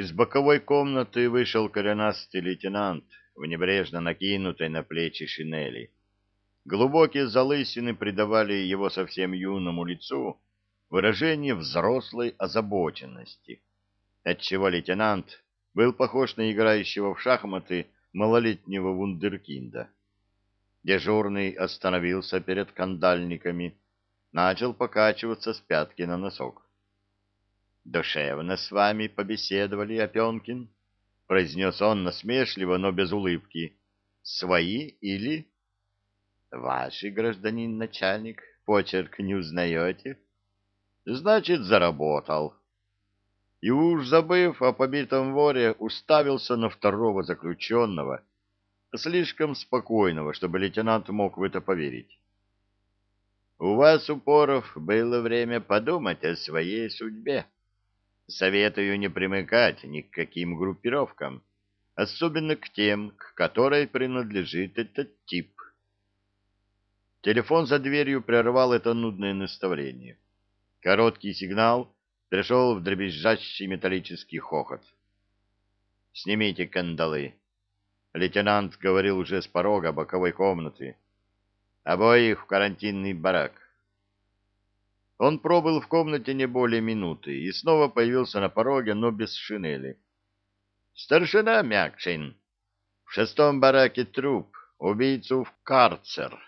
Из боковой комнаты вышел коренастый лейтенант в небрежно накинутой на плечи шинели. Глубокие залысины придавали его совсем юному лицу выражение взрослой озабоченности, отчего лейтенант был похож на играющего в шахматы малолетнего вундеркинда. Дежурный остановился перед кандальниками, начал покачиваться с пятки на носок. «Душевно с вами побеседовали, Опенкин», — произнес он насмешливо, но без улыбки. «Свои или...» «Ваши, гражданин начальник, почерк не узнаете?» «Значит, заработал». И уж забыв о побитом воре, уставился на второго заключенного, слишком спокойного, чтобы лейтенант мог в это поверить. «У вас, Упоров, было время подумать о своей судьбе». Советую не примыкать ни к каким группировкам, особенно к тем, к которой принадлежит этот тип. Телефон за дверью прервал это нудное наставление. Короткий сигнал пришел в дребезжащий металлический хохот. «Снимите кандалы», — лейтенант говорил уже с порога боковой комнаты. «Обоих в карантинный барак». Он пробыл в комнате не более минуты и снова появился на пороге, но без шинели. «Старшина Мякшин! В шестом бараке труп, убийцу в карцер!»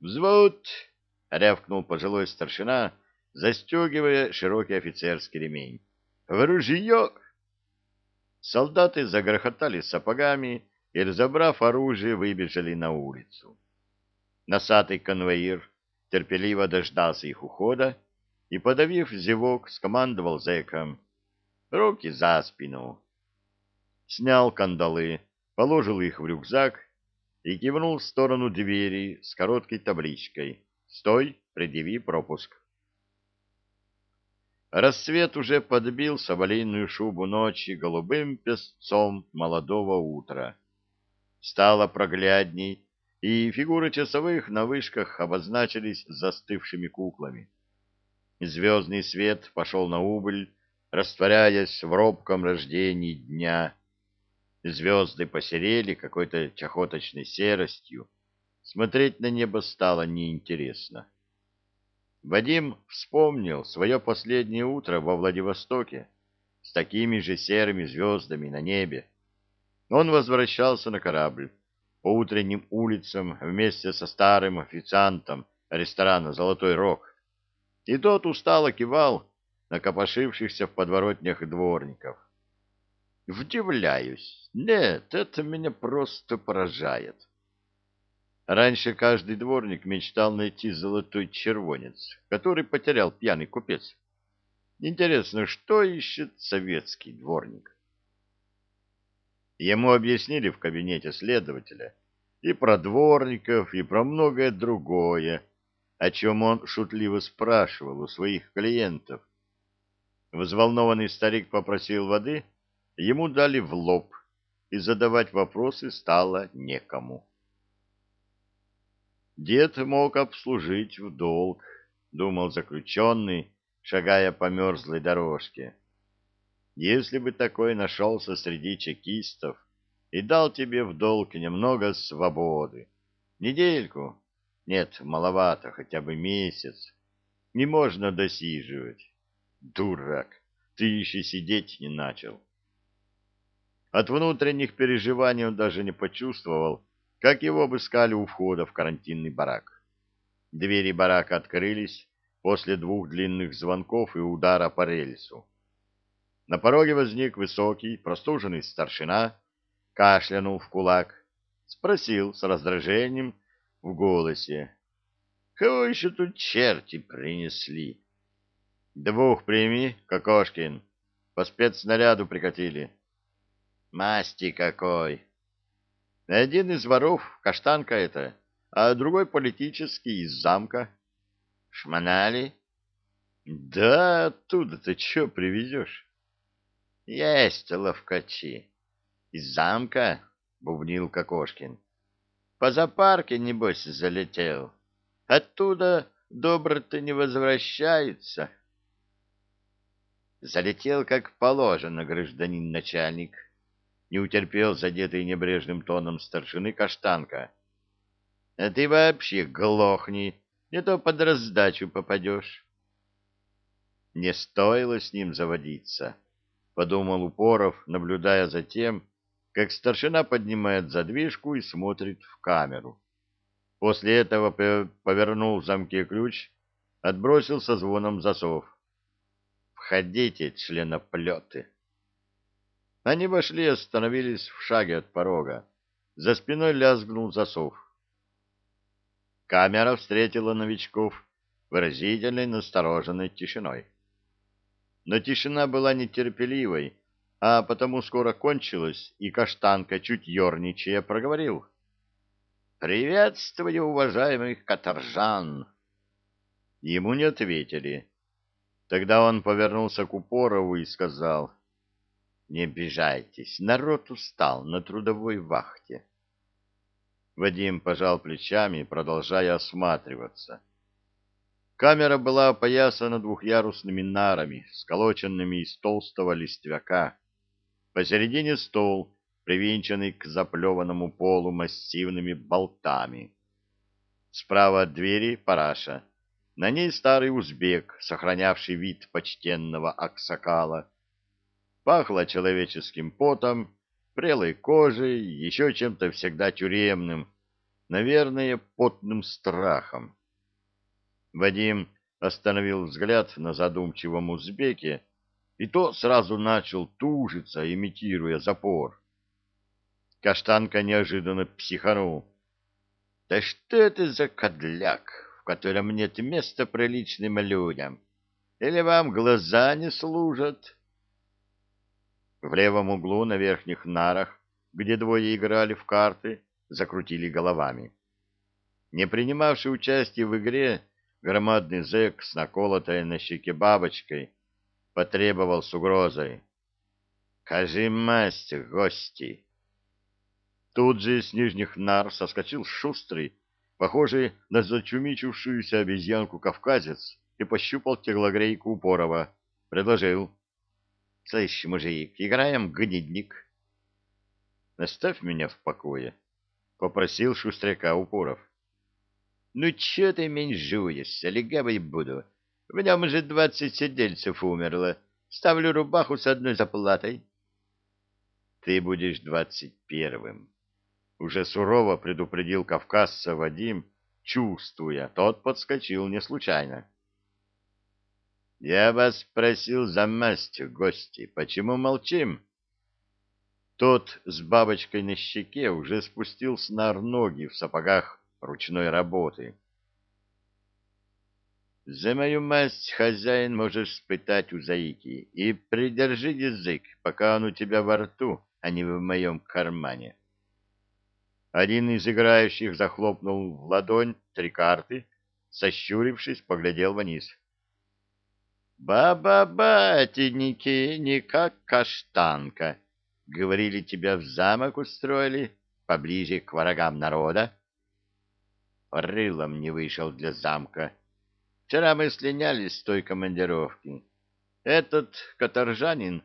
«Взвод!» — рявкнул пожилой старшина, застегивая широкий офицерский ремень. «В ружье!» Солдаты загрохотали сапогами и, разобрав оружие, выбежали на улицу. Носатый конвоир терпеливо дождался их ухода и, подавив зевок, скомандовал зэком «Руки за спину!» Снял кандалы, положил их в рюкзак и кивнул в сторону двери с короткой табличкой «Стой, предъяви пропуск». Рассвет уже подбил соболиную шубу ночи голубым песцом молодого утра. Стало проглядней, и фигуры часовых на вышках обозначились застывшими куклами. Звездный свет пошел на убыль, растворяясь в робком рождении дня. Звезды посерели какой-то чахоточной серостью. Смотреть на небо стало неинтересно. Вадим вспомнил свое последнее утро во Владивостоке с такими же серыми звездами на небе. Он возвращался на корабль по утренним улицам вместе со старым официантом ресторана «Золотой рог». И тот устало кивал на копошившихся в подворотнях дворников. Вдивляюсь. Нет, это меня просто поражает. Раньше каждый дворник мечтал найти золотой червонец, который потерял пьяный купец. Интересно, что ищет советский дворник? Ему объяснили в кабинете следователя и про дворников, и про многое другое, о чем он шутливо спрашивал у своих клиентов. Взволнованный старик попросил воды, ему дали в лоб, и задавать вопросы стало некому. Дед мог обслужить в долг, думал заключенный, шагая по мерзлой дорожке. Если бы такой нашелся среди чекистов и дал тебе в долг немного свободы, недельку, нет, маловато, хотя бы месяц, не можно досиживать. Дурак, ты еще сидеть не начал. От внутренних переживаний он даже не почувствовал, как его обыскали у входа в карантинный барак. Двери барака открылись после двух длинных звонков и удара по рельсу. На пороге возник высокий, простуженный старшина, кашлянул в кулак, спросил с раздражением в голосе. — Кого еще тут черти принесли? — Двух прими, Кокошкин. По спецснаряду прикатили. — Масти какой! Один из воров, каштанка это, а другой политический, из замка. — Шмонали? — Да, оттуда ты что привезешь? Есть ловкачи. Из замка, бубнил Кокошкин. По запарке, небось, залетел. Оттуда добро-то не возвращается. Залетел, как положено, гражданин начальник. Не утерпел задетый небрежным тоном старшины каштанка. А ты вообще глохни, не то под раздачу попадешь. Не стоило с ним заводиться, подумал Упоров, наблюдая за тем, как старшина поднимает задвижку и смотрит в камеру. После этого повернул в замке ключ, отбросил со звоном засов. «Входите, членоплеты!» Они вошли и остановились в шаге от порога. За спиной лязгнул засов. Камера встретила новичков выразительной настороженной тишиной. Но тишина была нетерпеливой, а потому скоро кончилась, и каштанка, чуть ерничая, проговорил. «Приветствую, уважаемых каторжан!» Ему не ответили. Тогда он повернулся к Упорову и сказал, «Не обижайтесь, народ устал на трудовой вахте». Вадим пожал плечами, продолжая осматриваться. Камера была опоясана двухъярусными нарами, сколоченными из толстого листвяка. Посередине стол, привинченный к заплеванному полу массивными болтами. Справа от двери параша. На ней старый узбек, сохранявший вид почтенного аксакала. Пахло человеческим потом, прелой кожей, еще чем-то всегда тюремным, наверное, потным страхом. Вадим остановил взгляд на задумчивом узбеке, и то сразу начал тужиться, имитируя запор. Каштанка неожиданно психанул. — Да что это за кадляк, в котором нет места приличным людям? Или вам глаза не служат? — в левом углу на верхних нарах, где двое играли в карты, закрутили головами. Не принимавший участие в игре, громадный зэк с наколотой на щеке бабочкой потребовал с угрозой. «Кажи масть, гости!» Тут же с нижних нар соскочил шустрый, похожий на зачумичившуюся обезьянку кавказец, и пощупал теглогрейку Упорова. Предложил. — Слышь, мужик, играем гнидник. — Оставь меня в покое, — попросил шустряка Упоров. — Ну, че ты меньжуешь, легавый буду. В нем уже двадцать сидельцев умерло. Ставлю рубаху с одной заплатой. — Ты будешь двадцать первым. Уже сурово предупредил кавказца Вадим, чувствуя, тот подскочил не случайно. — я вас просил за масть, гости. Почему молчим? Тот с бабочкой на щеке уже спустил с нар ноги в сапогах ручной работы. За мою масть, хозяин, можешь спытать у заики, и придержи язык, пока он у тебя во рту, а не в моем кармане. Один из играющих захлопнул в ладонь три карты, сощурившись, поглядел вниз. Баба-батеньки, не как каштанка. Говорили, тебя в замок устроили, поближе к врагам народа. Рылом не вышел для замка. Вчера мы слинялись с той командировки. Этот каторжанин...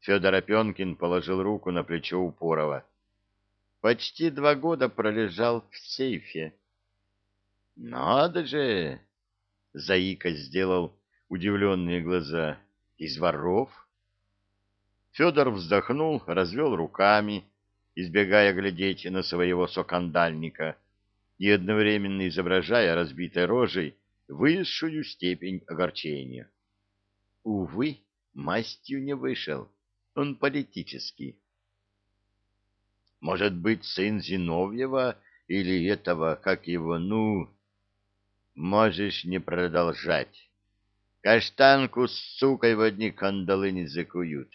Федор Опенкин положил руку на плечо Упорова. Почти два года пролежал в сейфе. «Надо же!» — Заика сделал удивленные глаза. «Из воров?» Федор вздохнул, развел руками, избегая глядеть на своего сокандальника и одновременно изображая разбитой рожей высшую степень огорчения. Увы, мастью не вышел, он политический. Может быть, сын Зиновьева или этого, как его, ну... Можешь не продолжать. Каштанку с сукой в одни кандалы не закуют.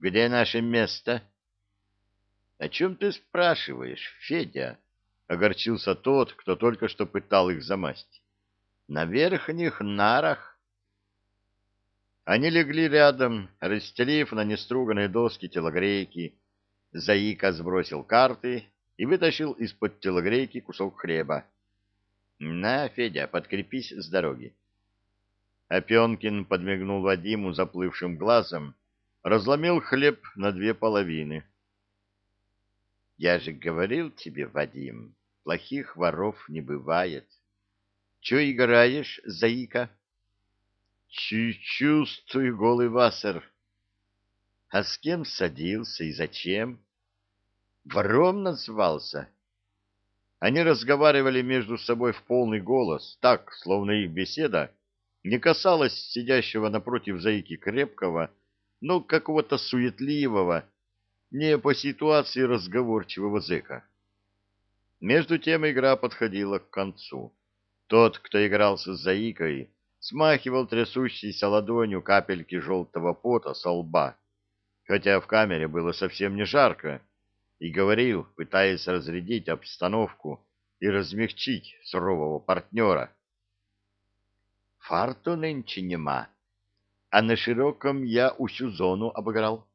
Где наше место? — О чем ты спрашиваешь, Федя? — огорчился тот, кто только что пытал их замасть. — На верхних нарах. Они легли рядом, расстелив на неструганной доске телогрейки. Заика сбросил карты и вытащил из-под телогрейки кусок хлеба. — На, Федя, подкрепись с дороги. Опенкин подмигнул Вадиму заплывшим глазом, разломил хлеб на две половины. — Я же говорил тебе, Вадим, плохих воров не бывает. Че играешь, заика? — Чувствую, голый вассер. — А с кем садился и зачем? — Вором назвался. Они разговаривали между собой в полный голос, так, словно их беседа не касалась сидящего напротив заики крепкого, но какого-то суетливого, не по ситуации разговорчивого зэка. Между тем игра подходила к концу. Тот, кто игрался с заикой, смахивал трясущейся ладонью капельки желтого пота со лба, хотя в камере было совсем не жарко, и говорил, пытаясь разрядить обстановку и размягчить сурового партнера. «Фарту нынче нема, а на широком я усю зону обыграл».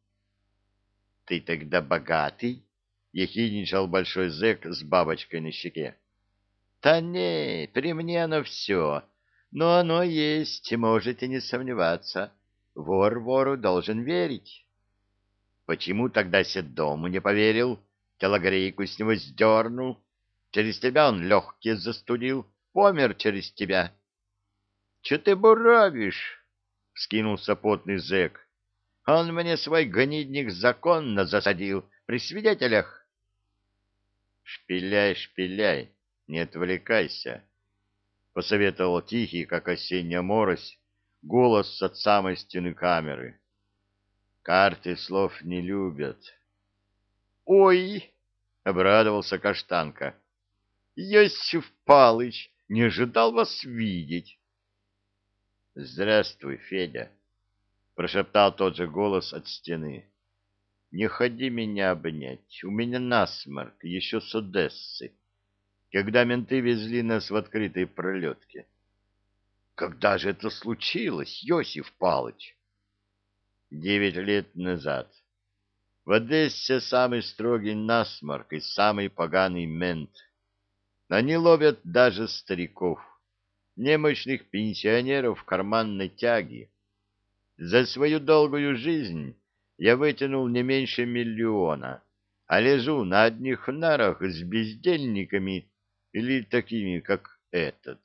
«Ты тогда богатый?» — ехидничал большой зэк с бабочкой на щеке. «Та не, при мне оно все, но оно есть, можете не сомневаться. Вор вору должен верить». Почему тогда Седому не поверил? Телогрейку с него сдернул. Через тебя он легкие застудил. Помер через тебя. — Че ты буравишь? — скинулся потный зэк. — Он мне свой гнидник законно засадил при свидетелях. — Шпиляй, шпиляй, не отвлекайся, — посоветовал тихий, как осенняя морось, голос от самой стены камеры. Карты слов не любят. «Ой!» — обрадовался Каштанка. «Йосиф Палыч, не ожидал вас видеть!» «Здравствуй, Федя!» — прошептал тот же голос от стены. «Не ходи меня обнять, у меня насморк, еще с Одессы, когда менты везли нас в открытой пролетке». «Когда же это случилось, Йосиф Палыч?» девять лет назад. В Одессе самый строгий насморк и самый поганый мент. Они ловят даже стариков, немощных пенсионеров в карманной тяге. За свою долгую жизнь я вытянул не меньше миллиона, а лежу на одних нарах с бездельниками или такими, как этот.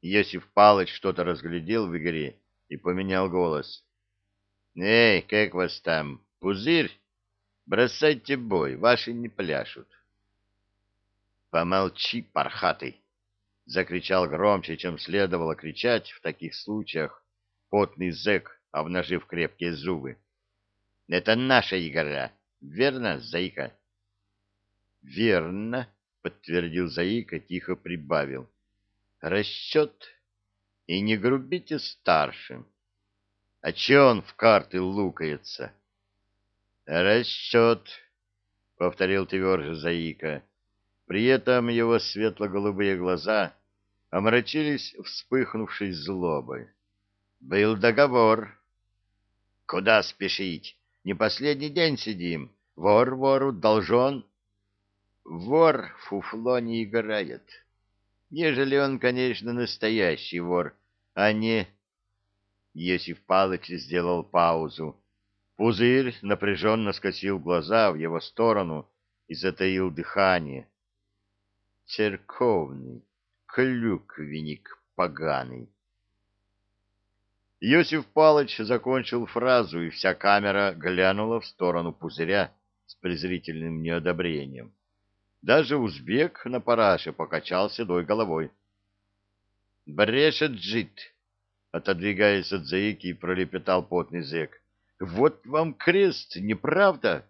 Иосиф Палыч что-то разглядел в игре и поменял голос. «Эй, как вас там, пузырь? Бросайте бой, ваши не пляшут». «Помолчи, пархатый!» — закричал громче, чем следовало кричать в таких случаях потный зэк, обнажив крепкие зубы. «Это наша игра, верно, Заика?» «Верно», — подтвердил Заика, тихо прибавил. «Расчет и не грубите старшим. А че он в карты лукается? Расчет, — повторил тверже Заика. При этом его светло-голубые глаза омрачились вспыхнувшей злобой. Был договор. Куда спешить? Не последний день сидим. Вор вору должен. Вор фуфло не играет ежели он, конечно, настоящий вор, а не... Есиф Палыч сделал паузу. Пузырь напряженно скосил глаза в его сторону и затаил дыхание. Церковный, клюквенник поганый. Иосиф Палыч закончил фразу, и вся камера глянула в сторону пузыря с презрительным неодобрением. Даже узбек на параше покачал седой головой. — Брешет джит! — отодвигаясь от заики, пролепетал потный зэк. — Вот вам крест, неправда?